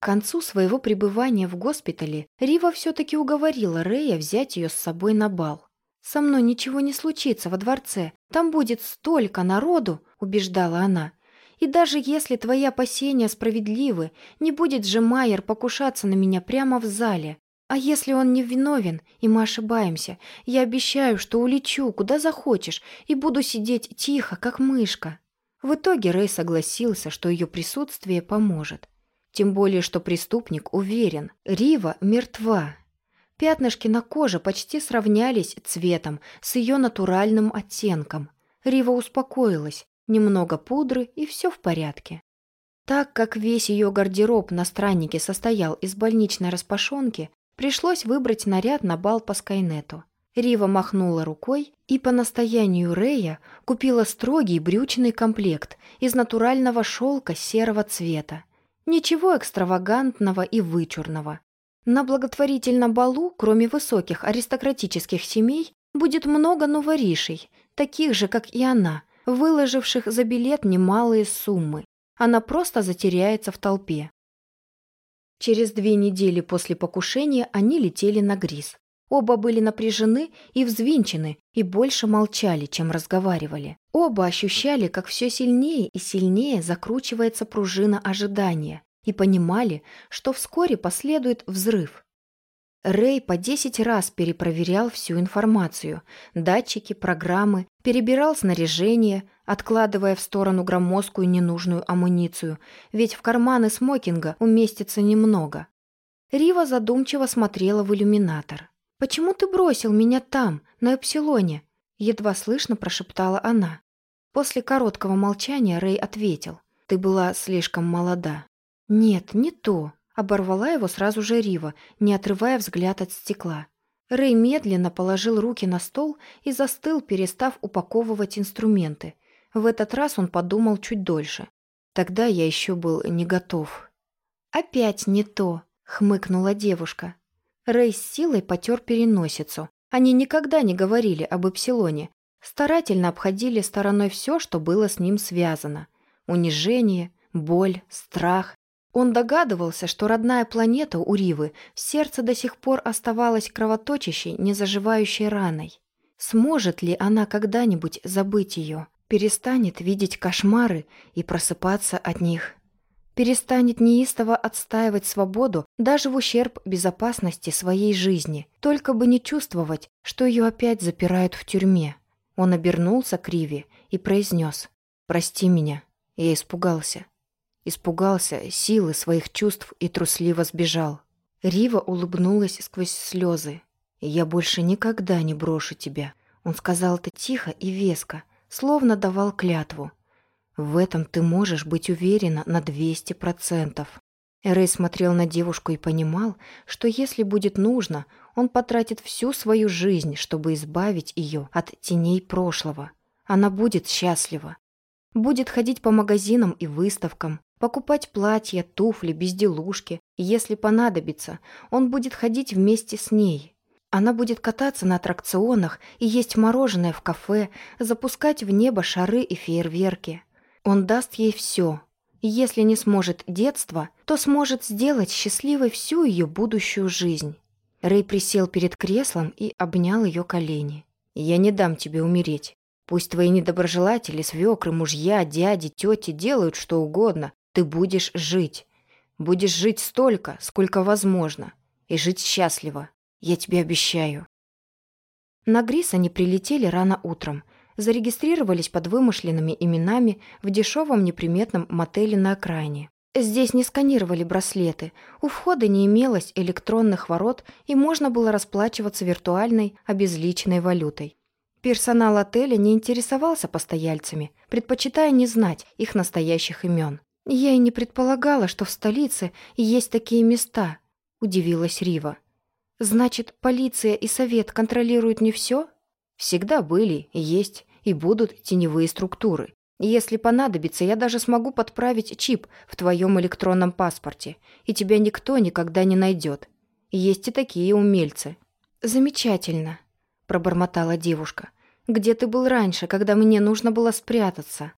К концу своего пребывания в госпитале Рива все-таки уговорила Рэя взять ее с собой на бал. «Со мной ничего не случится во дворце. Там будет столько народу», — убеждала она. «И даже если твои опасения справедливы, не будет же Майер покушаться на меня прямо в зале. А если он не виновен, и мы ошибаемся, я обещаю, что улечу, куда захочешь, и буду сидеть тихо, как мышка». В итоге Рэй согласился, что ее присутствие поможет. Тем более, что преступник уверен, Рива мертва. Пятнышки на коже почти сравнялись цветом с ее натуральным оттенком. Рива успокоилась, немного пудры и все в порядке. Так как весь ее гардероб на страннике состоял из больничной распашонки, пришлось выбрать наряд на бал по Скайнету. Рива махнула рукой и по настоянию Рея купила строгий брючный комплект из натурального шелка серого цвета. Ничего экстравагантного и вычурного. На благотворительном балу, кроме высоких аристократических семей, будет много новоришей, таких же, как и она, выложивших за билет немалые суммы. Она просто затеряется в толпе. Через две недели после покушения они летели на Грис. Оба были напряжены и взвинчены, и больше молчали, чем разговаривали. Оба ощущали, как все сильнее и сильнее закручивается пружина ожидания, и понимали, что вскоре последует взрыв. Рэй по десять раз перепроверял всю информацию, датчики, программы, перебирал снаряжение, откладывая в сторону громоздкую ненужную амуницию, ведь в карманы смокинга уместится немного. Рива задумчиво смотрела в иллюминатор. «Почему ты бросил меня там, на Эпсилоне?» Едва слышно прошептала она. После короткого молчания Рэй ответил. «Ты была слишком молода». «Нет, не то», — оборвала его сразу же Рива, не отрывая взгляд от стекла. Рэй медленно положил руки на стол и застыл, перестав упаковывать инструменты. В этот раз он подумал чуть дольше. Тогда я еще был не готов. «Опять не то», — хмыкнула девушка. Рэй с силой потер переносицу. Они никогда не говорили об Эпсилоне. Старательно обходили стороной все, что было с ним связано. Унижение, боль, страх. Он догадывался, что родная планета у Ривы в сердце до сих пор оставалась кровоточащей, незаживающей раной. Сможет ли она когда-нибудь забыть ее? Перестанет видеть кошмары и просыпаться от них? Перестанет неистово отстаивать свободу даже в ущерб безопасности своей жизни, только бы не чувствовать, что ее опять запирают в тюрьме. Он обернулся к Риве и произнес «Прости меня». Я испугался. Испугался силы своих чувств и трусливо сбежал. Рива улыбнулась сквозь слезы. «Я больше никогда не брошу тебя». Он сказал это тихо и веско, словно давал клятву. В этом ты можешь быть уверена на 200%. Рэй смотрел на девушку и понимал, что если будет нужно, он потратит всю свою жизнь, чтобы избавить ее от теней прошлого. Она будет счастлива. Будет ходить по магазинам и выставкам, покупать платья, туфли, безделушки. Если понадобится, он будет ходить вместе с ней. Она будет кататься на аттракционах и есть мороженое в кафе, запускать в небо шары и фейерверки. Он даст ей все. Если не сможет детство, то сможет сделать счастливой всю ее будущую жизнь. Рэй присел перед креслом и обнял ее колени. «Я не дам тебе умереть. Пусть твои недоброжелатели, свекры, мужья, дяди, тети делают что угодно. Ты будешь жить. Будешь жить столько, сколько возможно. И жить счастливо. Я тебе обещаю». На Грис они прилетели рано утром – зарегистрировались под вымышленными именами в дешевом неприметном мотеле на окраине. Здесь не сканировали браслеты, у входа не имелось электронных ворот и можно было расплачиваться виртуальной обезличенной валютой. Персонал отеля не интересовался постояльцами, предпочитая не знать их настоящих имен. «Я и не предполагала, что в столице есть такие места», – удивилась Рива. «Значит, полиция и совет контролируют не все?» «Всегда были, есть и будут теневые структуры. Если понадобится, я даже смогу подправить чип в твоем электронном паспорте, и тебя никто никогда не найдет. Есть и такие умельцы». «Замечательно», — пробормотала девушка. «Где ты был раньше, когда мне нужно было спрятаться?»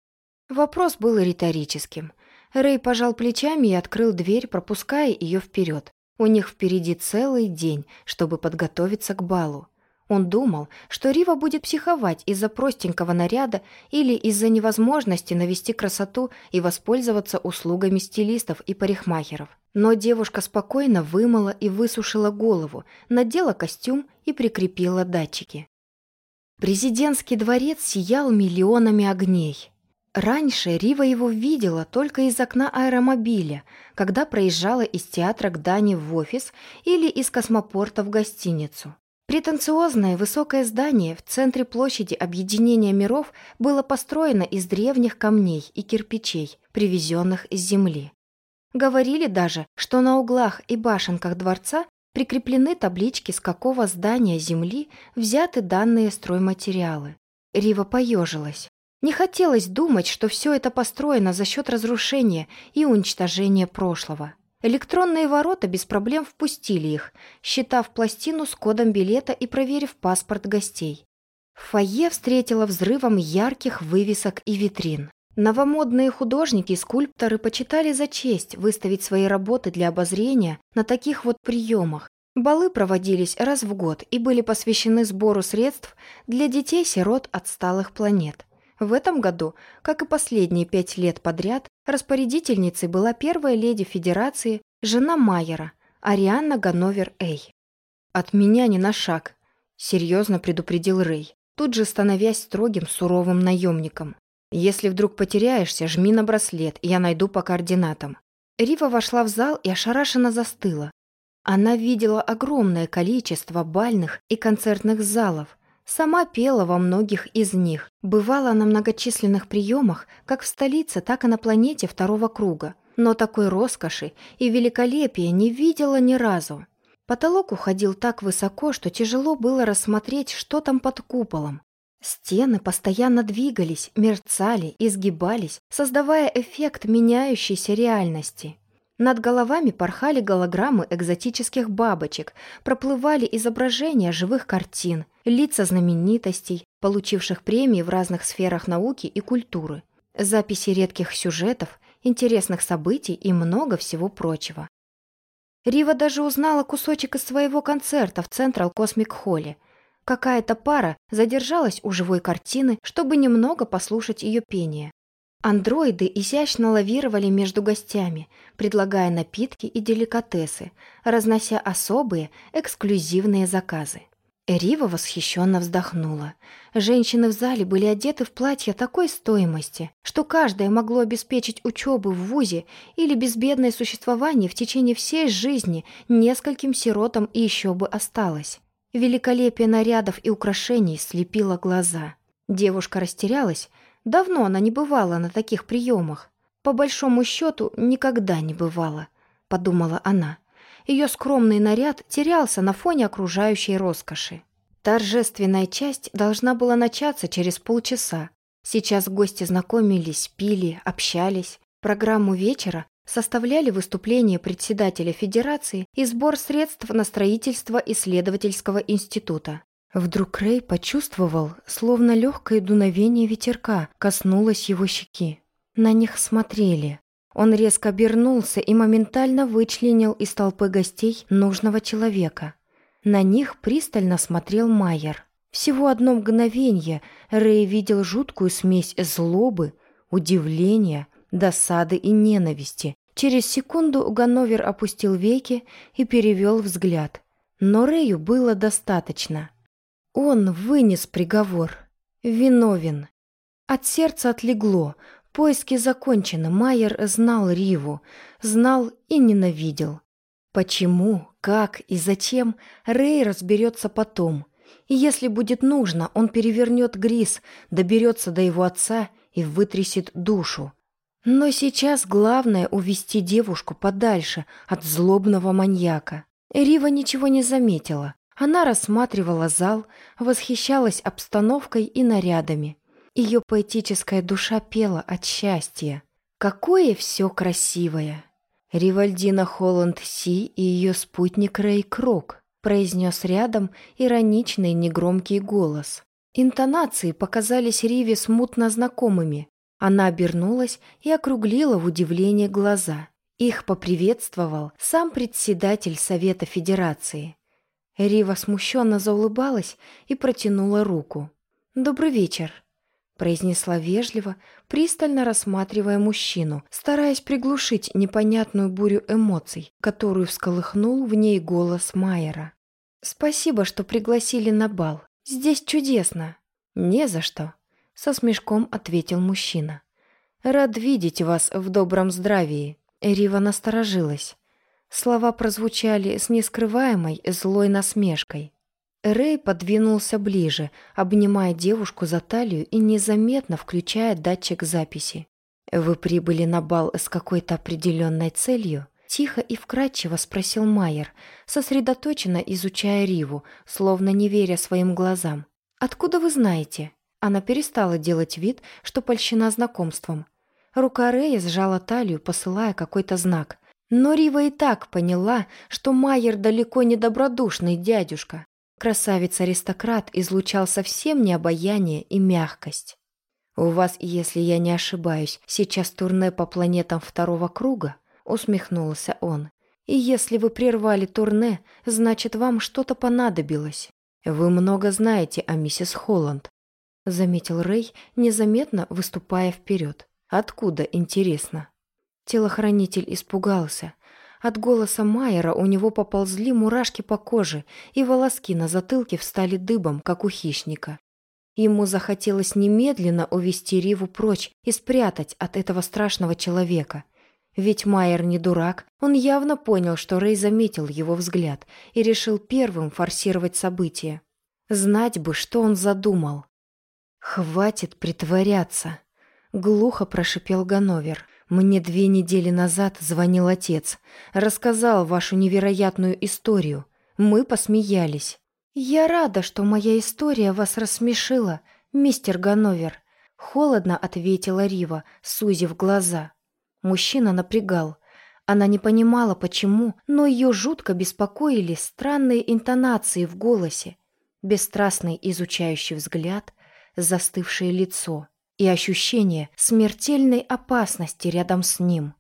Вопрос был риторическим. Рэй пожал плечами и открыл дверь, пропуская ее вперед. У них впереди целый день, чтобы подготовиться к балу. Он думал, что Рива будет психовать из-за простенького наряда или из-за невозможности навести красоту и воспользоваться услугами стилистов и парикмахеров. Но девушка спокойно вымыла и высушила голову, надела костюм и прикрепила датчики. Президентский дворец сиял миллионами огней. Раньше Рива его видела только из окна аэромобиля, когда проезжала из театра к Дане в офис или из космопорта в гостиницу. Претенциозное высокое здание в центре площади Объединения миров было построено из древних камней и кирпичей, привезенных из земли. Говорили даже, что на углах и башенках дворца прикреплены таблички, с какого здания земли взяты данные стройматериалы. Рива поежилась. Не хотелось думать, что все это построено за счет разрушения и уничтожения прошлого. Электронные ворота без проблем впустили их, считав пластину с кодом билета и проверив паспорт гостей. Фойе встретило взрывом ярких вывесок и витрин. Новомодные художники и скульпторы почитали за честь выставить свои работы для обозрения на таких вот приемах. Балы проводились раз в год и были посвящены сбору средств для детей-сирот отсталых планет. В этом году, как и последние пять лет подряд, распорядительницей была первая леди Федерации, жена Майера, Арианна Ганновер Эй. «От меня не на шаг», — серьезно предупредил Рэй, тут же становясь строгим суровым наемником. «Если вдруг потеряешься, жми на браслет, я найду по координатам». Рива вошла в зал и ошарашенно застыла. Она видела огромное количество бальных и концертных залов, Сама пела во многих из них, бывала на многочисленных приемах как в столице, так и на планете второго круга, но такой роскоши и великолепия не видела ни разу. Потолок уходил так высоко, что тяжело было рассмотреть, что там под куполом. Стены постоянно двигались, мерцали, изгибались, создавая эффект меняющейся реальности. Над головами порхали голограммы экзотических бабочек, проплывали изображения живых картин, лица знаменитостей, получивших премии в разных сферах науки и культуры, записи редких сюжетов, интересных событий и много всего прочего. Рива даже узнала кусочек из своего концерта в Централ Космик Холле. Какая-то пара задержалась у живой картины, чтобы немного послушать ее пение. Андроиды изящно лавировали между гостями, предлагая напитки и деликатесы, разнося особые, эксклюзивные заказы. Рива восхищенно вздохнула. Женщины в зале были одеты в платья такой стоимости, что каждое могло обеспечить учебу в ВУЗе или безбедное существование в течение всей жизни нескольким сиротам и еще бы осталось. Великолепие нарядов и украшений слепило глаза. Девушка растерялась, Давно она не бывала на таких приемах. По большому счету, никогда не бывала, подумала она. Ее скромный наряд терялся на фоне окружающей роскоши. Торжественная часть должна была начаться через полчаса. Сейчас гости знакомились, пили, общались. Программу вечера составляли выступление председателя Федерации и сбор средств на строительство исследовательского института. Вдруг Рэй почувствовал, словно легкое дуновение ветерка коснулось его щеки. На них смотрели. Он резко обернулся и моментально вычленил из толпы гостей нужного человека. На них пристально смотрел Майер. Всего одно мгновение Рэй видел жуткую смесь злобы, удивления, досады и ненависти. Через секунду Ганновер опустил веки и перевел взгляд. Но Рэю было достаточно. Он вынес приговор. Виновен. От сердца отлегло. Поиски закончены. Майер знал Риву. Знал и ненавидел. Почему, как и зачем, Рэй разберется потом. И если будет нужно, он перевернет Грис, доберется до его отца и вытрясет душу. Но сейчас главное увести девушку подальше от злобного маньяка. Рива ничего не заметила. Она рассматривала зал, восхищалась обстановкой и нарядами. Ее поэтическая душа пела от счастья. Какое все красивое! Ривальдина Холланд Си и ее спутник Рэй Крок произнес рядом ироничный негромкий голос. Интонации показались Риве смутно знакомыми. Она обернулась и округлила в удивлении глаза. Их поприветствовал сам председатель Совета Федерации. Рива смущенно заулыбалась и протянула руку. «Добрый вечер», — произнесла вежливо, пристально рассматривая мужчину, стараясь приглушить непонятную бурю эмоций, которую всколыхнул в ней голос Майера. «Спасибо, что пригласили на бал. Здесь чудесно». «Не за что», — со смешком ответил мужчина. «Рад видеть вас в добром здравии». Рива насторожилась. Слова прозвучали с нескрываемой злой насмешкой. Рэй подвинулся ближе, обнимая девушку за талию и незаметно включая датчик записи. «Вы прибыли на бал с какой-то определенной целью?» Тихо и вкрадчиво спросил Майер, сосредоточенно изучая Риву, словно не веря своим глазам. «Откуда вы знаете?» Она перестала делать вид, что польщена знакомством. Рука Рэя сжала талию, посылая какой-то знак. Но Рива и так поняла, что Майер далеко не добродушный дядюшка. Красавец-аристократ излучал совсем не обаяние и мягкость. «У вас, если я не ошибаюсь, сейчас турне по планетам второго круга?» — усмехнулся он. «И если вы прервали турне, значит, вам что-то понадобилось. Вы много знаете о миссис Холланд», — заметил Рэй, незаметно выступая вперед. «Откуда, интересно?» Телохранитель испугался. От голоса Майера у него поползли мурашки по коже, и волоски на затылке встали дыбом, как у хищника. Ему захотелось немедленно увести Риву прочь и спрятать от этого страшного человека. Ведь Майер не дурак, он явно понял, что Рэй заметил его взгляд и решил первым форсировать события. Знать бы, что он задумал. «Хватит притворяться!» — глухо прошипел Ганновер. Мне две недели назад звонил отец, рассказал вашу невероятную историю. Мы посмеялись. Я рада, что моя история вас рассмешила, мистер Ганновер. Холодно ответила Рива, сузив глаза. Мужчина напрягал. Она не понимала, почему, но ее жутко беспокоили странные интонации в голосе, бесстрастный изучающий взгляд, застывшее лицо и ощущение смертельной опасности рядом с ним.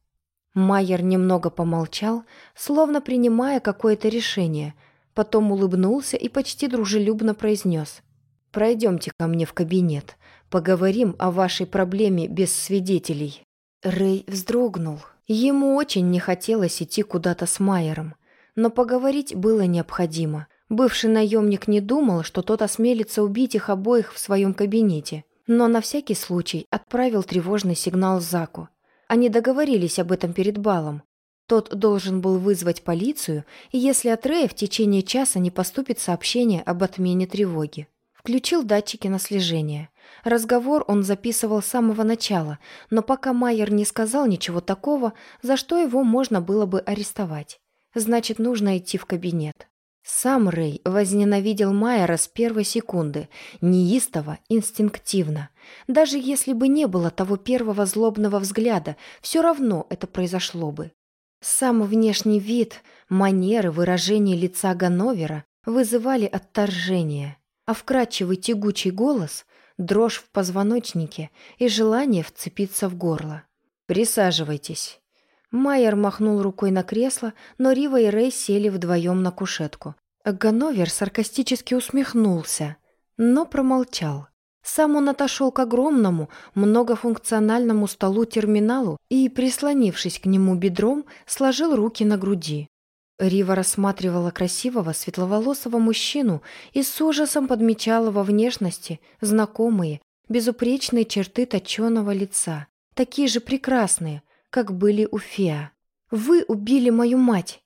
Майер немного помолчал, словно принимая какое-то решение, потом улыбнулся и почти дружелюбно произнес. «Пройдемте ко мне в кабинет. Поговорим о вашей проблеме без свидетелей». Рэй вздрогнул. Ему очень не хотелось идти куда-то с Майером, но поговорить было необходимо. Бывший наемник не думал, что тот осмелится убить их обоих в своем кабинете но на всякий случай отправил тревожный сигнал Заку. Они договорились об этом перед балом. Тот должен был вызвать полицию, если от Рэя в течение часа не поступит сообщение об отмене тревоги. Включил датчики на слежение. Разговор он записывал с самого начала, но пока Майер не сказал ничего такого, за что его можно было бы арестовать. Значит, нужно идти в кабинет. Сам Рэй возненавидел Майера с первой секунды, неистово, инстинктивно. Даже если бы не было того первого злобного взгляда, все равно это произошло бы. Сам внешний вид, манеры, выражение лица Ганновера вызывали отторжение, а вкрадчивый тягучий голос — дрожь в позвоночнике и желание вцепиться в горло. «Присаживайтесь». Майер махнул рукой на кресло, но Рива и Рэй сели вдвоем на кушетку. Ганновер саркастически усмехнулся, но промолчал. Сам он отошел к огромному, многофункциональному столу-терминалу и, прислонившись к нему бедром, сложил руки на груди. Рива рассматривала красивого светловолосого мужчину и с ужасом подмечала во внешности знакомые, безупречные черты точеного лица, такие же прекрасные, как были у Феа. «Вы убили мою мать!»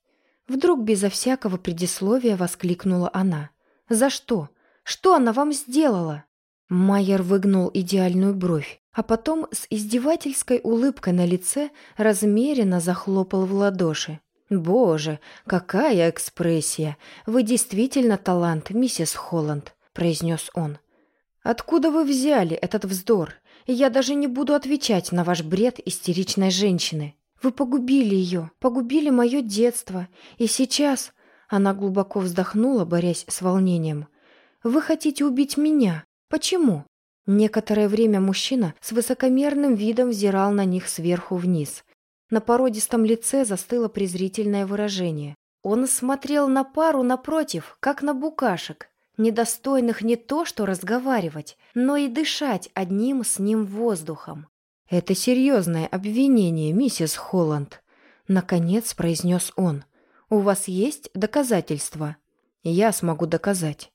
Вдруг безо всякого предисловия воскликнула она. «За что? Что она вам сделала?» Майер выгнул идеальную бровь, а потом с издевательской улыбкой на лице размеренно захлопал в ладоши. «Боже, какая экспрессия! Вы действительно талант, миссис Холланд», — произнес он. «Откуда вы взяли этот вздор? Я даже не буду отвечать на ваш бред истеричной женщины. Вы погубили ее, погубили мое детство. И сейчас...» Она глубоко вздохнула, борясь с волнением. «Вы хотите убить меня? Почему?» Некоторое время мужчина с высокомерным видом взирал на них сверху вниз. На породистом лице застыло презрительное выражение. Он смотрел на пару напротив, как на букашек, недостойных не то что разговаривать, но и дышать одним с ним воздухом. «Это серьезное обвинение, миссис Холланд», — наконец произнес он. «У вас есть доказательства?» «Я смогу доказать».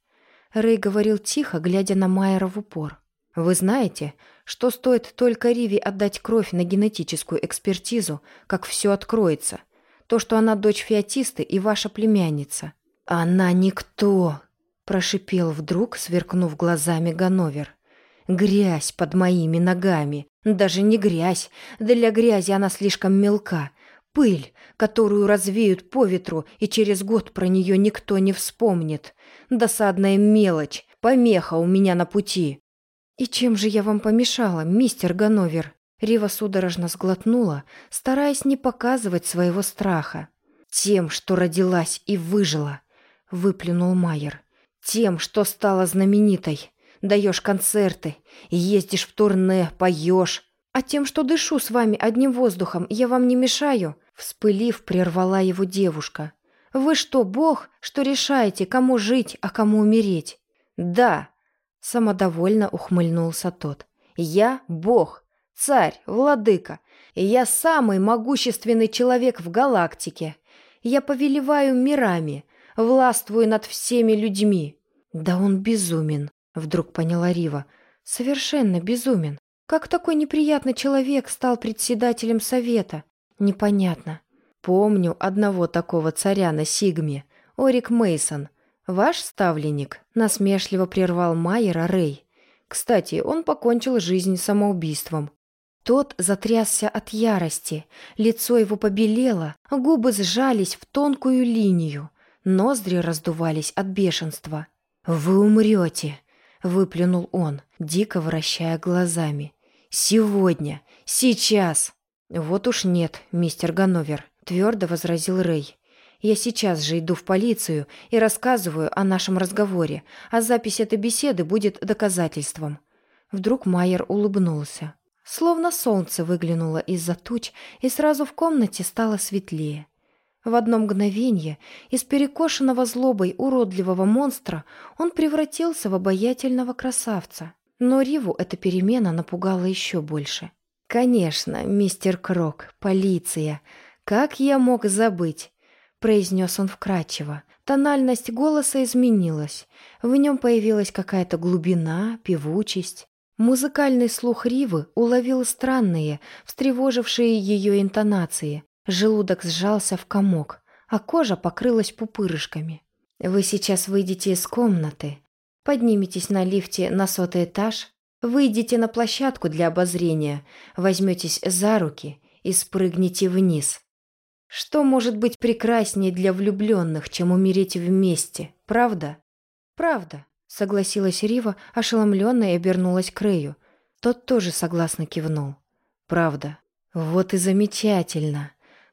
Рэй говорил тихо, глядя на Майера в упор. «Вы знаете, что стоит только Риви отдать кровь на генетическую экспертизу, как все откроется. То, что она дочь фиатисты и ваша племянница». «Она никто!» – прошипел вдруг, сверкнув глазами Ганновер. «Грязь под моими ногами. Даже не грязь. Для грязи она слишком мелка. Пыль, которую развеют по ветру, и через год про нее никто не вспомнит. Досадная мелочь, помеха у меня на пути. «И чем же я вам помешала, мистер Ганновер?» Рива судорожно сглотнула, стараясь не показывать своего страха. «Тем, что родилась и выжила», — выплюнул Майер. «Тем, что стала знаменитой. Даешь концерты, ездишь в турне, поешь. А тем, что дышу с вами одним воздухом, я вам не мешаю?» Вспылив, прервала его девушка. «Вы что, бог, что решаете, кому жить, а кому умереть?» «Да», — самодовольно ухмыльнулся тот. «Я бог, царь, владыка, я самый могущественный человек в галактике. Я повелеваю мирами, властвую над всеми людьми». «Да он безумен», — вдруг поняла Рива. «Совершенно безумен. Как такой неприятный человек стал председателем совета? Непонятно. Помню одного такого царя на Сигме, Орик Мейсон. Ваш ставленник насмешливо прервал Майера Рэй. Кстати, он покончил жизнь самоубийством. Тот затрясся от ярости, лицо его побелело, губы сжались в тонкую линию, ноздри раздувались от бешенства. «Вы умрете!» — выплюнул он, дико вращая глазами. «Сегодня! Сейчас!» «Вот уж нет, мистер Ганновер», — твердо возразил Рэй. «Я сейчас же иду в полицию и рассказываю о нашем разговоре, а запись этой беседы будет доказательством». Вдруг Майер улыбнулся. Словно солнце выглянуло из-за туч, и сразу в комнате стало светлее. В одно мгновение из перекошенного злобой уродливого монстра он превратился в обаятельного красавца. Но Риву эта перемена напугала еще больше. «Конечно, мистер Крок, полиция. Как я мог забыть?» произнес он вкрадчиво. Тональность голоса изменилась. В нем появилась какая-то глубина, певучесть. Музыкальный слух Ривы уловил странные, встревожившие ее интонации. Желудок сжался в комок, а кожа покрылась пупырышками. «Вы сейчас выйдете из комнаты, подниметесь на лифте на сотый этаж, Выйдите на площадку для обозрения, возьметесь за руки и спрыгните вниз. Что может быть прекраснее для влюбленных, чем умереть вместе, правда? Правда, согласилась Рива, ошеломленная и обернулась к Рэю. Тот тоже согласно кивнул. Правда. Вот и замечательно,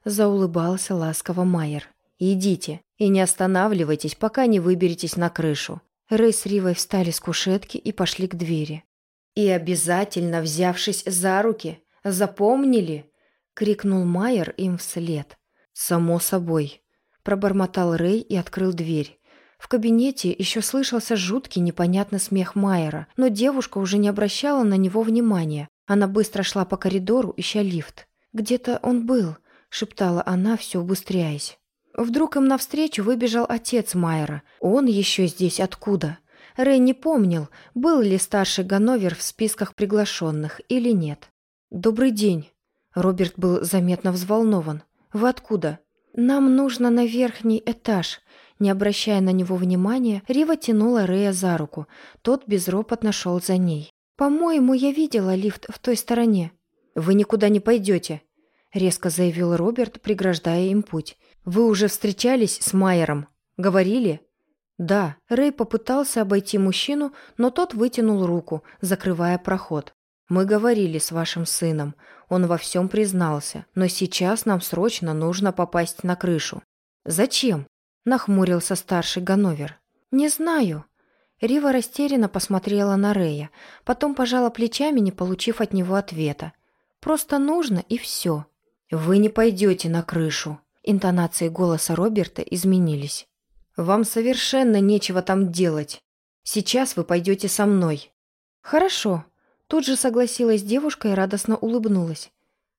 заулыбался ласково Майер. Идите и не останавливайтесь, пока не выберетесь на крышу. Рэй с Ривой встали с кушетки и пошли к двери. И обязательно, взявшись за руки, запомнили?» — крикнул Майер им вслед. «Само собой», — пробормотал Рэй и открыл дверь. В кабинете еще слышался жуткий непонятный смех Майера, но девушка уже не обращала на него внимания. Она быстро шла по коридору, ища лифт. «Где-то он был», — шептала она, все убыстряясь. Вдруг им навстречу выбежал отец Майера. «Он еще здесь откуда?» Рэй не помнил, был ли старший Ганновер в списках приглашенных или нет. «Добрый день». Роберт был заметно взволнован. «Вы откуда?» «Нам нужно на верхний этаж». Не обращая на него внимания, Рива тянула Рэя за руку. Тот безропотно шел за ней. «По-моему, я видела лифт в той стороне». «Вы никуда не пойдете», — резко заявил Роберт, преграждая им путь. «Вы уже встречались с Майером? Говорили?» Да, Рэй попытался обойти мужчину, но тот вытянул руку, закрывая проход. «Мы говорили с вашим сыном. Он во всем признался. Но сейчас нам срочно нужно попасть на крышу». «Зачем?» – нахмурился старший Ганновер. «Не знаю». Рива растерянно посмотрела на Рея, потом пожала плечами, не получив от него ответа. «Просто нужно, и все». «Вы не пойдете на крышу». Интонации голоса Роберта изменились. «Вам совершенно нечего там делать. Сейчас вы пойдете со мной». «Хорошо». Тут же согласилась девушка и радостно улыбнулась.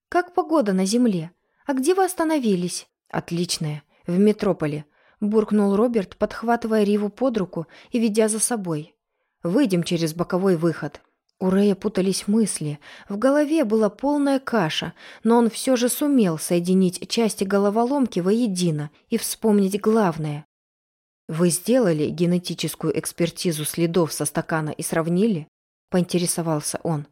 «Как погода на земле? А где вы остановились?» «Отличная. В метрополе буркнул Роберт, подхватывая Риву под руку и ведя за собой. «Выйдем через боковой выход». У Рэя путались мысли. В голове была полная каша, но он все же сумел соединить части головоломки воедино и вспомнить главное. «Вы сделали генетическую экспертизу следов со стакана и сравнили?» – поинтересовался он.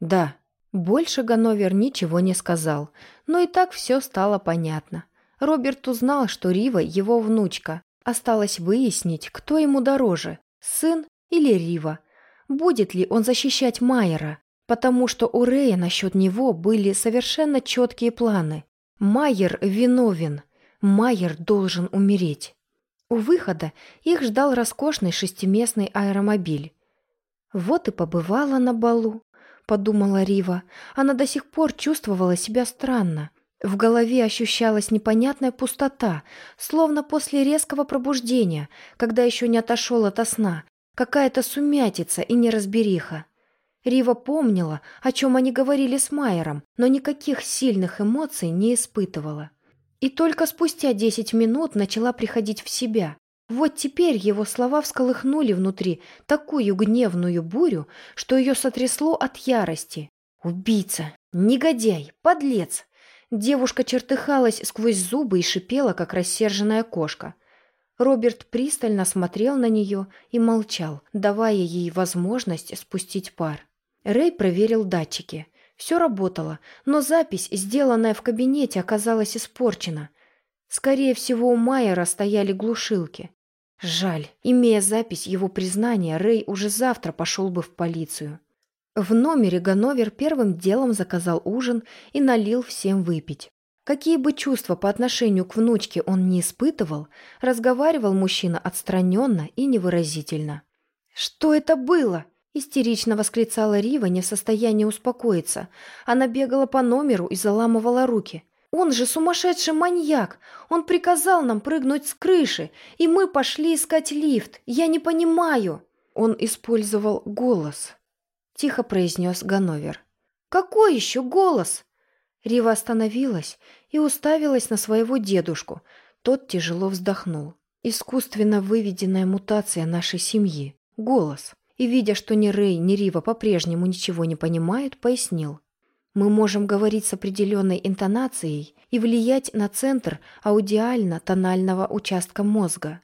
«Да». Больше Ганновер ничего не сказал, но и так все стало понятно. Роберт узнал, что Рива – его внучка. Осталось выяснить, кто ему дороже – сын или Рива. Будет ли он защищать Майера? Потому что у Рея насчет него были совершенно четкие планы. Майер виновен. Майер должен умереть. У выхода их ждал роскошный шестиместный аэромобиль. «Вот и побывала на балу», — подумала Рива. Она до сих пор чувствовала себя странно. В голове ощущалась непонятная пустота, словно после резкого пробуждения, когда еще не отошел от сна, какая-то сумятица и неразбериха. Рива помнила, о чем они говорили с Майером, но никаких сильных эмоций не испытывала. И только спустя десять минут начала приходить в себя. Вот теперь его слова всколыхнули внутри такую гневную бурю, что ее сотрясло от ярости. «Убийца! Негодяй! Подлец! Девушка чертыхалась сквозь зубы и шипела, как рассерженная кошка. Роберт пристально смотрел на нее и молчал, давая ей возможность спустить пар. Рэй проверил датчики. Все работало, но запись, сделанная в кабинете, оказалась испорчена. Скорее всего, у Майера стояли глушилки. Жаль, имея запись его признания, Рэй уже завтра пошел бы в полицию. В номере Ганновер первым делом заказал ужин и налил всем выпить. Какие бы чувства по отношению к внучке он не испытывал, разговаривал мужчина отстраненно и невыразительно. «Что это было?» – истерично восклицала Рива, не в состоянии успокоиться. Она бегала по номеру и заламывала руки. «Он же сумасшедший маньяк! Он приказал нам прыгнуть с крыши, и мы пошли искать лифт! Я не понимаю!» Он использовал голос тихо произнес Ганновер. «Какой еще голос?» Рива остановилась и уставилась на своего дедушку. Тот тяжело вздохнул. «Искусственно выведенная мутация нашей семьи. Голос». И, видя, что ни Рэй, ни Рива по-прежнему ничего не понимают, пояснил. «Мы можем говорить с определенной интонацией и влиять на центр аудиально-тонального участка мозга.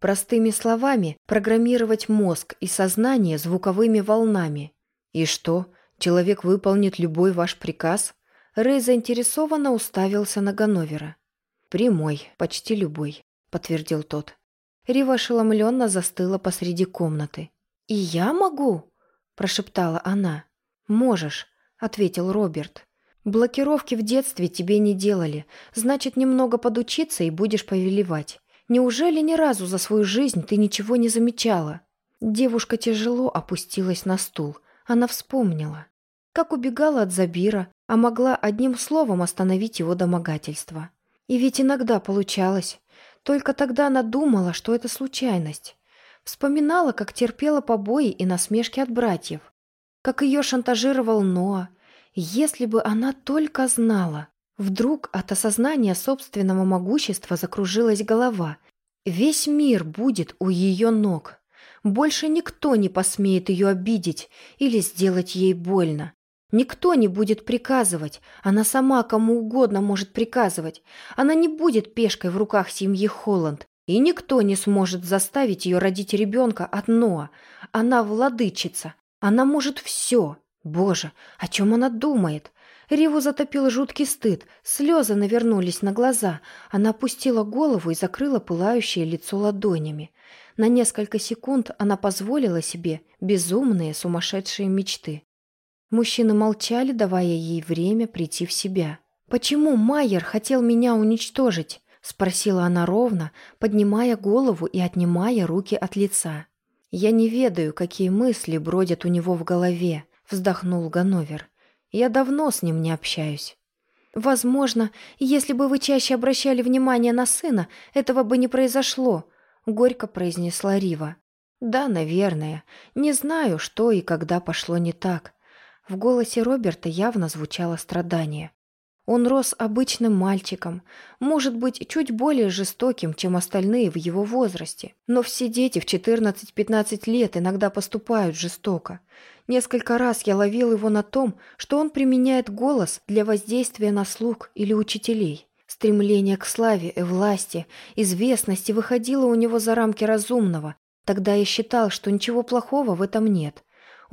Простыми словами, программировать мозг и сознание звуковыми волнами, «И что, человек выполнит любой ваш приказ?» Рэй заинтересованно уставился на Ганновера. «Прямой, почти любой», — подтвердил тот. Рива ошеломленно застыла посреди комнаты. «И я могу?» – прошептала она. «Можешь», – ответил Роберт. «Блокировки в детстве тебе не делали, значит, немного подучиться и будешь повелевать. Неужели ни разу за свою жизнь ты ничего не замечала?» Девушка тяжело опустилась на стул, она вспомнила, как убегала от Забира, а могла одним словом остановить его домогательство. И ведь иногда получалось. Только тогда она думала, что это случайность. Вспоминала, как терпела побои и насмешки от братьев, как ее шантажировал Ноа. Если бы она только знала. Вдруг от осознания собственного могущества закружилась голова. Весь мир будет у ее ног. Больше никто не посмеет ее обидеть или сделать ей больно. Никто не будет приказывать, она сама кому угодно может приказывать. Она не будет пешкой в руках семьи Холланд, и никто не сможет заставить ее родить ребенка от Ноа. Она владычица, она может все. Боже, о чем она думает? Риву затопил жуткий стыд, слезы навернулись на глаза. Она опустила голову и закрыла пылающее лицо ладонями. На несколько секунд она позволила себе безумные сумасшедшие мечты. Мужчины молчали, давая ей время прийти в себя. «Почему Майер хотел меня уничтожить?» – спросила она ровно, поднимая голову и отнимая руки от лица. «Я не ведаю, какие мысли бродят у него в голове», — вздохнул Ганновер. «Я давно с ним не общаюсь». «Возможно, если бы вы чаще обращали внимание на сына, этого бы не произошло», — горько произнесла Рива. «Да, наверное. Не знаю, что и когда пошло не так». В голосе Роберта явно звучало страдание. Он рос обычным мальчиком, может быть, чуть более жестоким, чем остальные в его возрасте. Но все дети в 14-15 лет иногда поступают жестоко. Несколько раз я ловил его на том, что он применяет голос для воздействия на слуг или учителей. Стремление к славе и власти, известности выходило у него за рамки разумного. Тогда я считал, что ничего плохого в этом нет.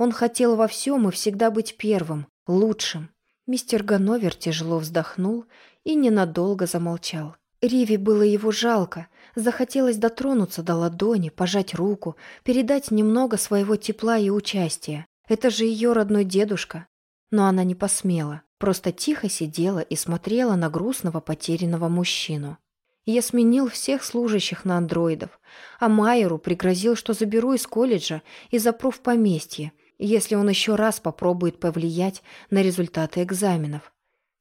Он хотел во всем и всегда быть первым, лучшим. Мистер Ганновер тяжело вздохнул и ненадолго замолчал. Риви было его жалко. Захотелось дотронуться до ладони, пожать руку, передать немного своего тепла и участия. Это же ее родной дедушка. Но она не посмела, просто тихо сидела и смотрела на грустного потерянного мужчину. Я сменил всех служащих на андроидов, а Майеру пригрозил, что заберу из колледжа и запру в поместье, если он еще раз попробует повлиять на результаты экзаменов.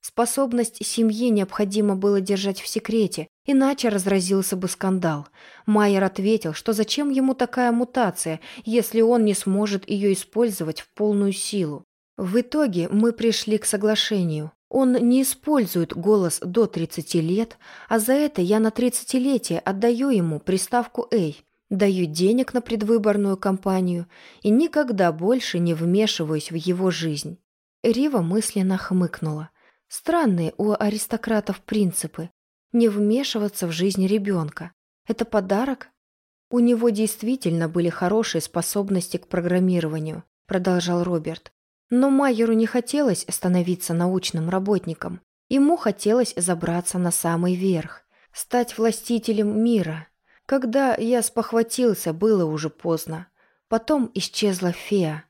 Способность семьи необходимо было держать в секрете, иначе разразился бы скандал. Майер ответил, что зачем ему такая мутация, если он не сможет ее использовать в полную силу. В итоге мы пришли к соглашению. Он не использует голос до 30 лет, а за это я на 30-летие отдаю ему приставку «Эй», даю денег на предвыборную кампанию и никогда больше не вмешиваюсь в его жизнь. Рива мысленно хмыкнула. Странные у аристократов принципы. Не вмешиваться в жизнь ребенка. Это подарок? У него действительно были хорошие способности к программированию, продолжал Роберт. Но Майеру не хотелось становиться научным работником. Ему хотелось забраться на самый верх, стать властителем мира – когда я спохватился, было уже поздно. Потом исчезла фея.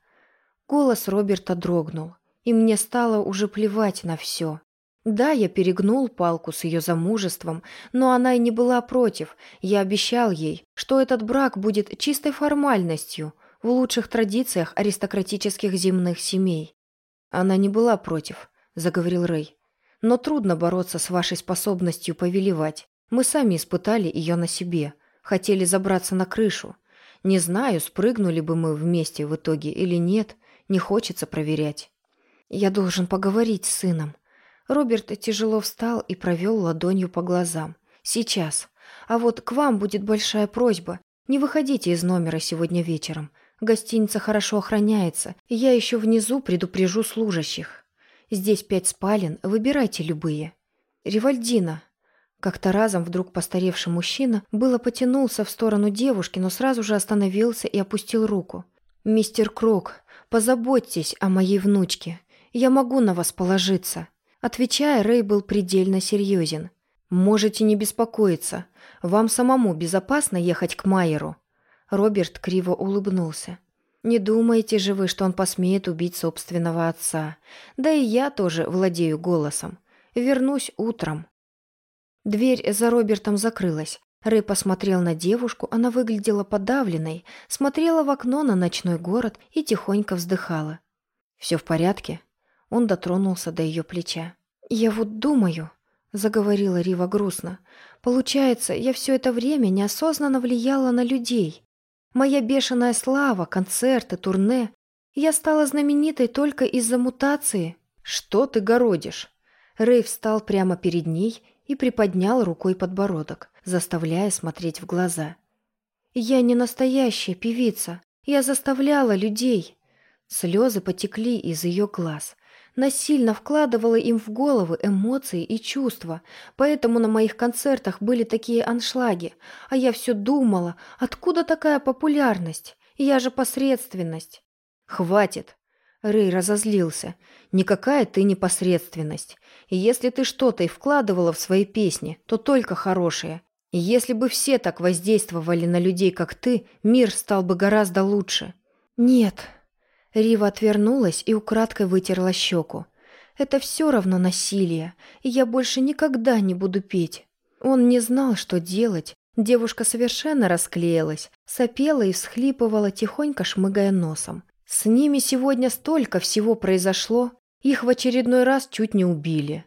Голос Роберта дрогнул, и мне стало уже плевать на все. Да, я перегнул палку с ее замужеством, но она и не была против. Я обещал ей, что этот брак будет чистой формальностью в лучших традициях аристократических земных семей. Она не была против, заговорил Рэй. Но трудно бороться с вашей способностью повелевать. Мы сами испытали ее на себе. Хотели забраться на крышу. Не знаю, спрыгнули бы мы вместе в итоге или нет. Не хочется проверять. Я должен поговорить с сыном. Роберт тяжело встал и провел ладонью по глазам. Сейчас. А вот к вам будет большая просьба. Не выходите из номера сегодня вечером. Гостиница хорошо охраняется, я еще внизу предупрежу служащих. Здесь пять спален, выбирайте любые. Ривальдина, как-то разом вдруг постаревший мужчина было потянулся в сторону девушки, но сразу же остановился и опустил руку. «Мистер Крок, позаботьтесь о моей внучке. Я могу на вас положиться». Отвечая, Рэй был предельно серьезен. «Можете не беспокоиться. Вам самому безопасно ехать к Майеру?» Роберт криво улыбнулся. «Не думаете же вы, что он посмеет убить собственного отца? Да и я тоже владею голосом. Вернусь утром». Дверь за Робертом закрылась. Рэй посмотрел на девушку, она выглядела подавленной, смотрела в окно на ночной город и тихонько вздыхала. «Все в порядке?» Он дотронулся до ее плеча. «Я вот думаю», — заговорила Рива грустно, «получается, я все это время неосознанно влияла на людей. Моя бешеная слава, концерты, турне. Я стала знаменитой только из-за мутации». «Что ты городишь?» Рэй встал прямо перед ней и приподнял рукой подбородок, заставляя смотреть в глаза. «Я не настоящая певица. Я заставляла людей». Слезы потекли из ее глаз. Насильно вкладывала им в головы эмоции и чувства, поэтому на моих концертах были такие аншлаги, а я все думала, откуда такая популярность? Я же посредственность. «Хватит!» Рэй разозлился. «Никакая ты не посредственность. И если ты что-то и вкладывала в свои песни, то только хорошие. И если бы все так воздействовали на людей, как ты, мир стал бы гораздо лучше. Нет. Рива отвернулась и украдкой вытерла щеку. Это все равно насилие, и я больше никогда не буду петь. Он не знал, что делать, Девушка совершенно расклеилась, сопела и всхлипывала, тихонько шмыгая носом. С ними сегодня столько всего произошло, их в очередной раз чуть не убили.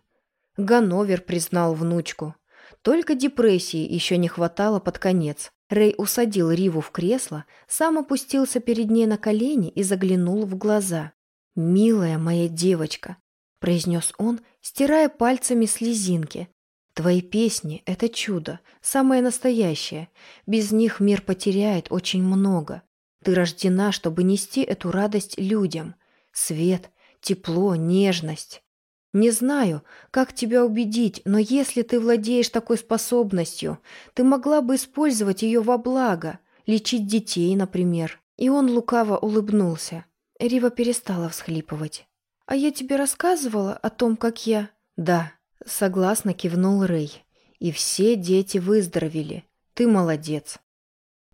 Ганновер признал внучку. Только депрессии еще не хватало под конец. Рэй усадил Риву в кресло, сам опустился перед ней на колени и заглянул в глаза. «Милая моя девочка», — произнес он, стирая пальцами слезинки. «Твои песни — это чудо, самое настоящее. Без них мир потеряет очень много. Ты рождена, чтобы нести эту радость людям. Свет, тепло, нежность. Не знаю, как тебя убедить, но если ты владеешь такой способностью, ты могла бы использовать ее во благо, лечить детей, например. И он лукаво улыбнулся. Рива перестала всхлипывать. «А я тебе рассказывала о том, как я...» «Да», — согласно кивнул Рэй. «И все дети выздоровели. Ты молодец».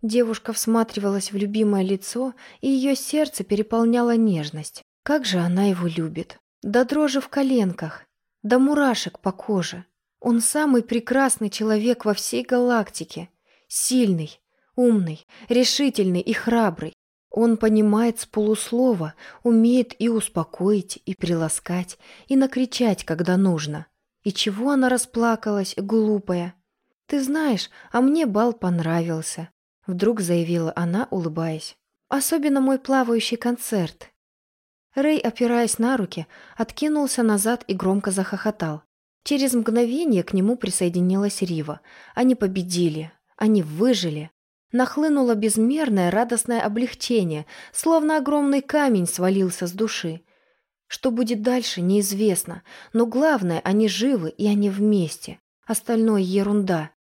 Девушка всматривалась в любимое лицо, и ее сердце переполняло нежность. Как же она его любит. До дрожи в коленках, до мурашек по коже. Он самый прекрасный человек во всей галактике. Сильный, умный, решительный и храбрый. Он понимает с полуслова, умеет и успокоить, и приласкать, и накричать, когда нужно. И чего она расплакалась, глупая? Ты знаешь, а мне бал понравился. Вдруг заявила она, улыбаясь. Особенно мой плавающий концерт. Рэй, опираясь на руки, откинулся назад и громко захохотал. Через мгновение к нему присоединилась Рива. Они победили. Они выжили. Нахлынуло безмерное радостное облегчение, словно огромный камень свалился с души. Что будет дальше, неизвестно, но главное, они живы и они вместе. Остальное ерунда.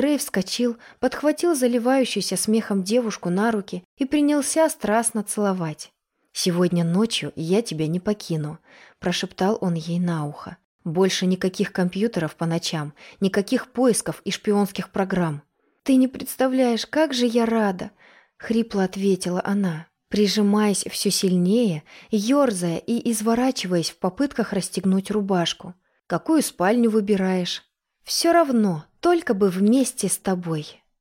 Рэй вскочил, подхватил заливающуюся смехом девушку на руки и принялся страстно целовать. «Сегодня ночью я тебя не покину», – прошептал он ей на ухо. «Больше никаких компьютеров по ночам, никаких поисков и шпионских программ». «Ты не представляешь, как же я рада!» – хрипло ответила она, прижимаясь все сильнее, ерзая и изворачиваясь в попытках расстегнуть рубашку. «Какую спальню выбираешь?» «Все равно, только бы вместе с тобой».